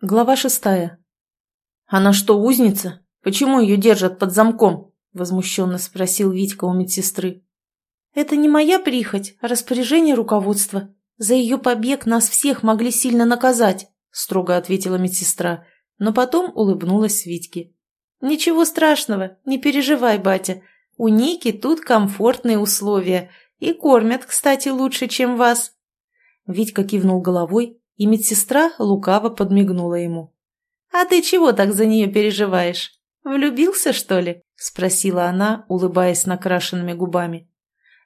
Глава шестая. «Она что, узница? Почему ее держат под замком?» – возмущенно спросил Витька у медсестры. «Это не моя прихоть, а распоряжение руководства. За ее побег нас всех могли сильно наказать», – строго ответила медсестра, но потом улыбнулась Витьке. «Ничего страшного, не переживай, батя. У Ники тут комфортные условия. И кормят, кстати, лучше, чем вас». Витька кивнул головой и медсестра лукаво подмигнула ему. «А ты чего так за нее переживаешь? Влюбился, что ли?» – спросила она, улыбаясь накрашенными губами.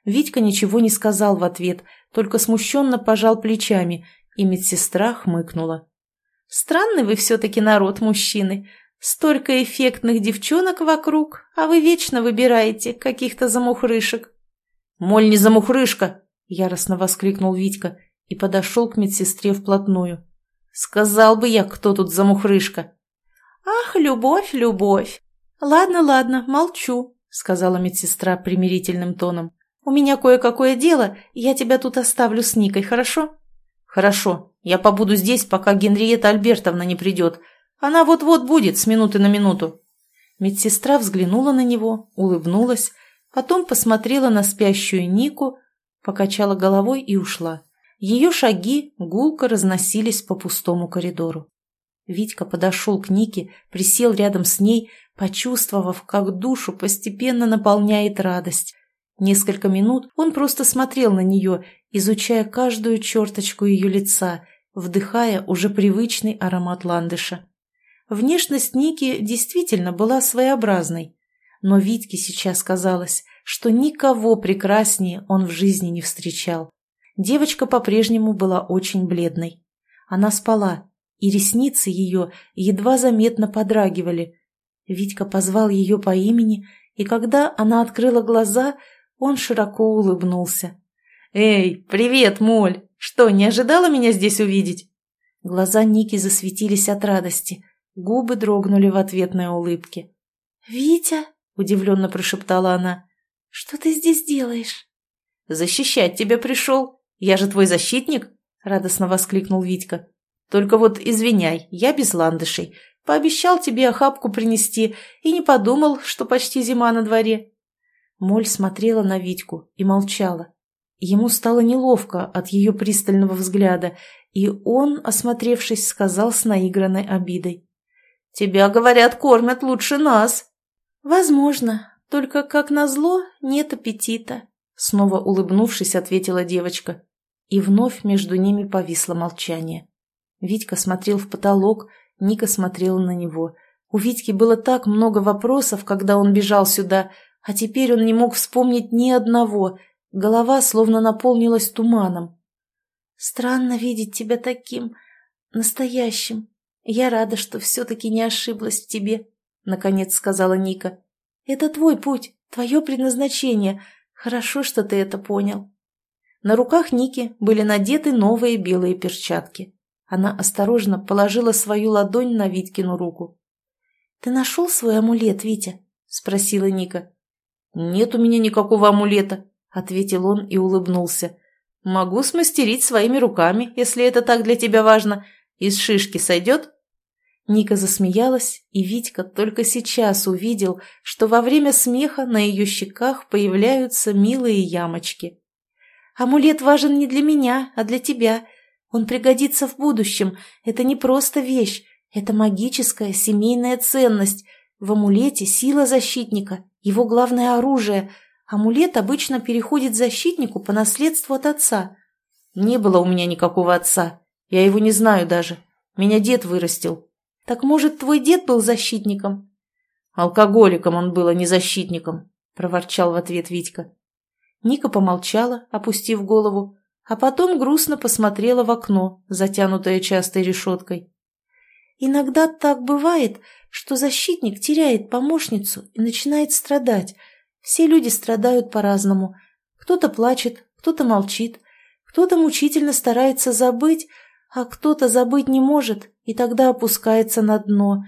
Витька ничего не сказал в ответ, только смущенно пожал плечами, и медсестра хмыкнула. «Странный вы все-таки народ, мужчины. Столько эффектных девчонок вокруг, а вы вечно выбираете каких-то замухрышек». «Моль не замухрышка!» – яростно воскликнул Витька и подошел к медсестре вплотную. «Сказал бы я, кто тут за мухрышка!» «Ах, любовь, любовь! Ладно, ладно, молчу», — сказала медсестра примирительным тоном. «У меня кое-какое дело, я тебя тут оставлю с Никой, хорошо?» «Хорошо, я побуду здесь, пока Генриетта Альбертовна не придет. Она вот-вот будет, с минуты на минуту». Медсестра взглянула на него, улыбнулась, потом посмотрела на спящую Нику, покачала головой и ушла. Ее шаги гулко разносились по пустому коридору. Витька подошел к Нике, присел рядом с ней, почувствовав, как душу постепенно наполняет радость. Несколько минут он просто смотрел на нее, изучая каждую черточку ее лица, вдыхая уже привычный аромат ландыша. Внешность Ники действительно была своеобразной, но Витьке сейчас казалось, что никого прекраснее он в жизни не встречал. Девочка по-прежнему была очень бледной. Она спала, и ресницы ее едва заметно подрагивали. Витька позвал ее по имени, и когда она открыла глаза, он широко улыбнулся. «Эй, привет, Моль! Что, не ожидала меня здесь увидеть?» Глаза Ники засветились от радости, губы дрогнули в ответной улыбке. «Витя!» — удивленно прошептала она. «Что ты здесь делаешь?» «Защищать тебя пришел. «Я же твой защитник!» — радостно воскликнул Витька. «Только вот извиняй, я без ландышей. Пообещал тебе охапку принести и не подумал, что почти зима на дворе». Моль смотрела на Витьку и молчала. Ему стало неловко от ее пристального взгляда, и он, осмотревшись, сказал с наигранной обидой. «Тебя, говорят, кормят лучше нас». «Возможно, только, как назло, нет аппетита», — снова улыбнувшись, ответила девочка. И вновь между ними повисло молчание. Витька смотрел в потолок, Ника смотрела на него. У Витьки было так много вопросов, когда он бежал сюда, а теперь он не мог вспомнить ни одного. Голова словно наполнилась туманом. «Странно видеть тебя таким, настоящим. Я рада, что все-таки не ошиблась в тебе», — наконец сказала Ника. «Это твой путь, твое предназначение. Хорошо, что ты это понял». На руках Ники были надеты новые белые перчатки. Она осторожно положила свою ладонь на Виткину руку. «Ты нашел свой амулет, Витя?» – спросила Ника. «Нет у меня никакого амулета», – ответил он и улыбнулся. «Могу смастерить своими руками, если это так для тебя важно. Из шишки сойдет?» Ника засмеялась, и Витька только сейчас увидел, что во время смеха на ее щеках появляются милые ямочки. Амулет важен не для меня, а для тебя. Он пригодится в будущем. Это не просто вещь, это магическая семейная ценность. В амулете сила защитника, его главное оружие. Амулет обычно переходит защитнику по наследству от отца. Не было у меня никакого отца. Я его не знаю даже. Меня дед вырастил. Так может, твой дед был защитником? Алкоголиком он был, а не защитником, проворчал в ответ Витька. Ника помолчала, опустив голову, а потом грустно посмотрела в окно, затянутое частой решеткой. Иногда так бывает, что защитник теряет помощницу и начинает страдать. Все люди страдают по-разному. Кто-то плачет, кто-то молчит, кто-то мучительно старается забыть, а кто-то забыть не может и тогда опускается на дно.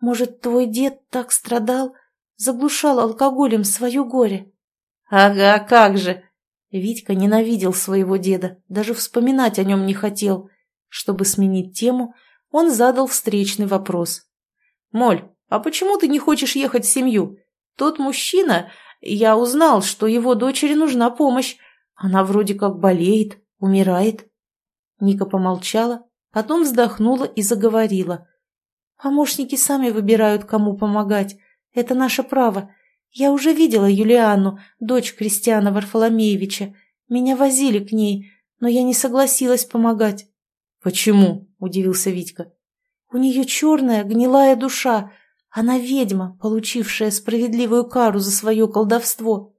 Может, твой дед так страдал, заглушал алкоголем свое горе? «Ага, как же!» Витька ненавидел своего деда, даже вспоминать о нем не хотел. Чтобы сменить тему, он задал встречный вопрос. «Моль, а почему ты не хочешь ехать в семью? Тот мужчина, я узнал, что его дочери нужна помощь. Она вроде как болеет, умирает». Ника помолчала, потом вздохнула и заговорила. «Помощники сами выбирают, кому помогать. Это наше право. Я уже видела Юлианну, дочь Кристиана Варфоломеевича. Меня возили к ней, но я не согласилась помогать. «Почему?» – удивился Витька. «У нее черная, гнилая душа. Она ведьма, получившая справедливую кару за свое колдовство».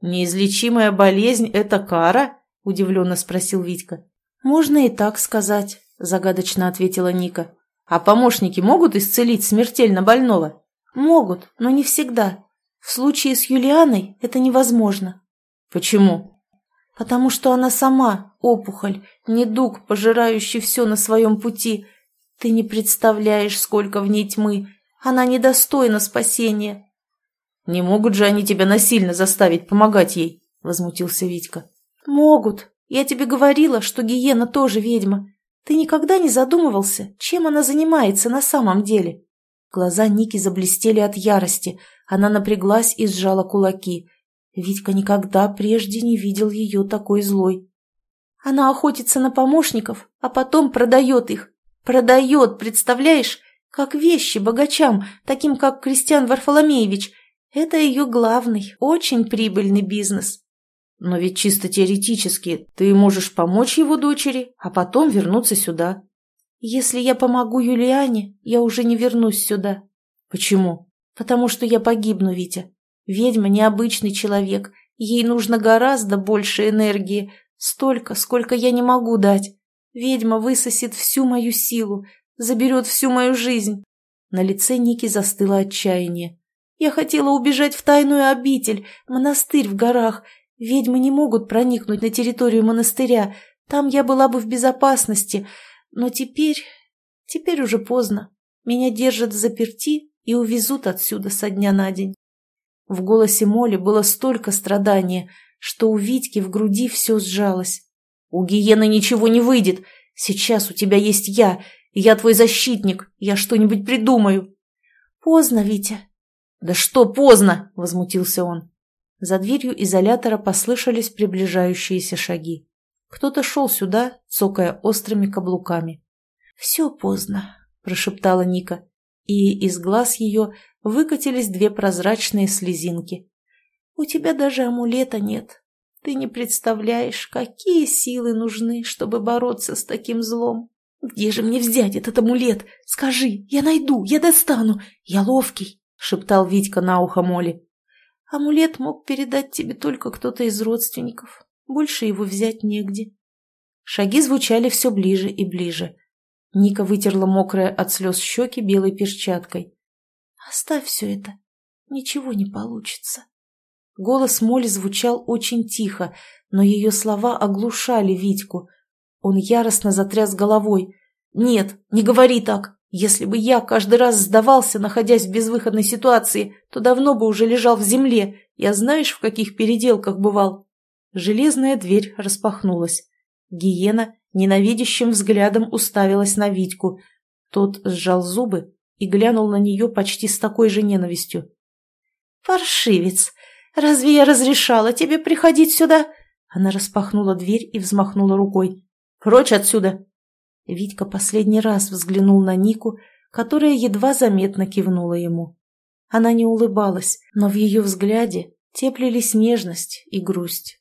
«Неизлечимая болезнь – это кара?» – удивленно спросил Витька. «Можно и так сказать», – загадочно ответила Ника. «А помощники могут исцелить смертельно больного?» «Могут, но не всегда. В случае с Юлианой это невозможно». «Почему?» потому что она сама опухоль, недуг, пожирающий все на своем пути. Ты не представляешь, сколько в ней тьмы. Она недостойна спасения. Не могут же они тебя насильно заставить помогать ей, возмутился Витька. Могут. Я тебе говорила, что Гиена тоже ведьма. Ты никогда не задумывался, чем она занимается на самом деле? Глаза Ники заблестели от ярости. Она напряглась и сжала кулаки. Витька никогда прежде не видел ее такой злой. Она охотится на помощников, а потом продает их. Продает, представляешь? Как вещи богачам, таким как Кристиан Варфоломеевич. Это ее главный, очень прибыльный бизнес. Но ведь чисто теоретически ты можешь помочь его дочери, а потом вернуться сюда. Если я помогу Юлиане, я уже не вернусь сюда. Почему? Потому что я погибну, Витя. Ведьма необычный человек, ей нужно гораздо больше энергии, столько, сколько я не могу дать. Ведьма высосет всю мою силу, заберет всю мою жизнь. На лице Ники застыло отчаяние. Я хотела убежать в тайную обитель, монастырь в горах. Ведьмы не могут проникнуть на территорию монастыря, там я была бы в безопасности. Но теперь... теперь уже поздно. Меня держат заперти и увезут отсюда со дня на день. В голосе Моли было столько страдания, что у Витьки в груди все сжалось. «У Гиены ничего не выйдет. Сейчас у тебя есть я. Я твой защитник. Я что-нибудь придумаю». «Поздно, Витя». «Да что поздно?» – возмутился он. За дверью изолятора послышались приближающиеся шаги. Кто-то шел сюда, цокая острыми каблуками. «Все поздно», – прошептала Ника и из глаз ее выкатились две прозрачные слезинки. «У тебя даже амулета нет. Ты не представляешь, какие силы нужны, чтобы бороться с таким злом. Где же мне взять этот амулет? Скажи, я найду, я достану, я ловкий», — шептал Витька на ухо Моли. «Амулет мог передать тебе только кто-то из родственников. Больше его взять негде». Шаги звучали все ближе и ближе. Ника вытерла мокрое от слез щеки белой перчаткой. «Оставь все это. Ничего не получится». Голос Моли звучал очень тихо, но ее слова оглушали Витьку. Он яростно затряс головой. «Нет, не говори так. Если бы я каждый раз сдавался, находясь в безвыходной ситуации, то давно бы уже лежал в земле. Я знаешь, в каких переделках бывал?» Железная дверь распахнулась. Гиена ненавидящим взглядом уставилась на Витьку. Тот сжал зубы и глянул на нее почти с такой же ненавистью. «Паршивец! Разве я разрешала тебе приходить сюда?» Она распахнула дверь и взмахнула рукой. «Прочь отсюда!» Витька последний раз взглянул на Нику, которая едва заметно кивнула ему. Она не улыбалась, но в ее взгляде теплились нежность и грусть.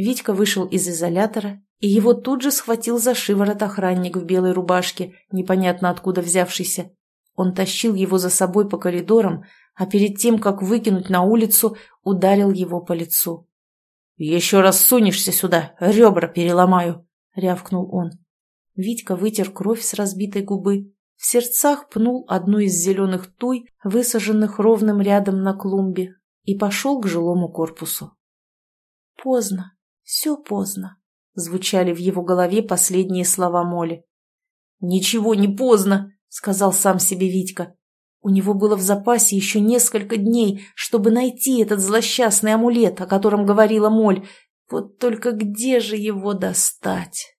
Витька вышел из изолятора и его тут же схватил за шиворот охранник в белой рубашке, непонятно откуда взявшийся. Он тащил его за собой по коридорам, а перед тем, как выкинуть на улицу, ударил его по лицу. «Еще раз сунешься сюда, ребра переломаю!» — рявкнул он. Витька вытер кровь с разбитой губы, в сердцах пнул одну из зеленых туй, высаженных ровным рядом на клумбе, и пошел к жилому корпусу. Поздно, все поздно звучали в его голове последние слова Моли. «Ничего не поздно», — сказал сам себе Витька. У него было в запасе еще несколько дней, чтобы найти этот злосчастный амулет, о котором говорила Моль. Вот только где же его достать?